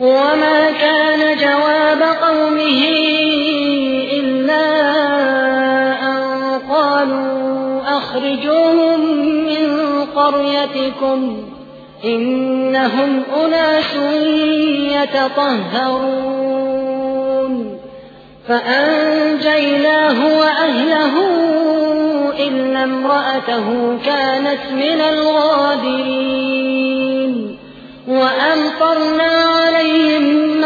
وما كان جواب قومه إلا أن قالوا أخرجوهم من قريتكم إنهم أناس يتطهرون فأنجيناه وأهله إلا امرأته كانت من الغابرين وأمطرنا عليهم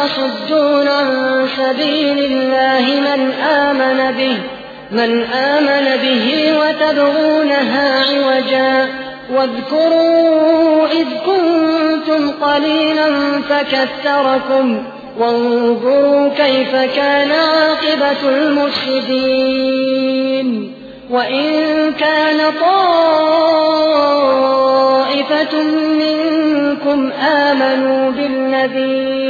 وتصدون عن سبيل الله من آمن به من آمن به وتبغونها عوجا. واذكروا إذ كنتم قليلا فكثركم وانظروا كيف كان عاقبة المفسدين. وإن كان طائفة منكم آمنوا بالذي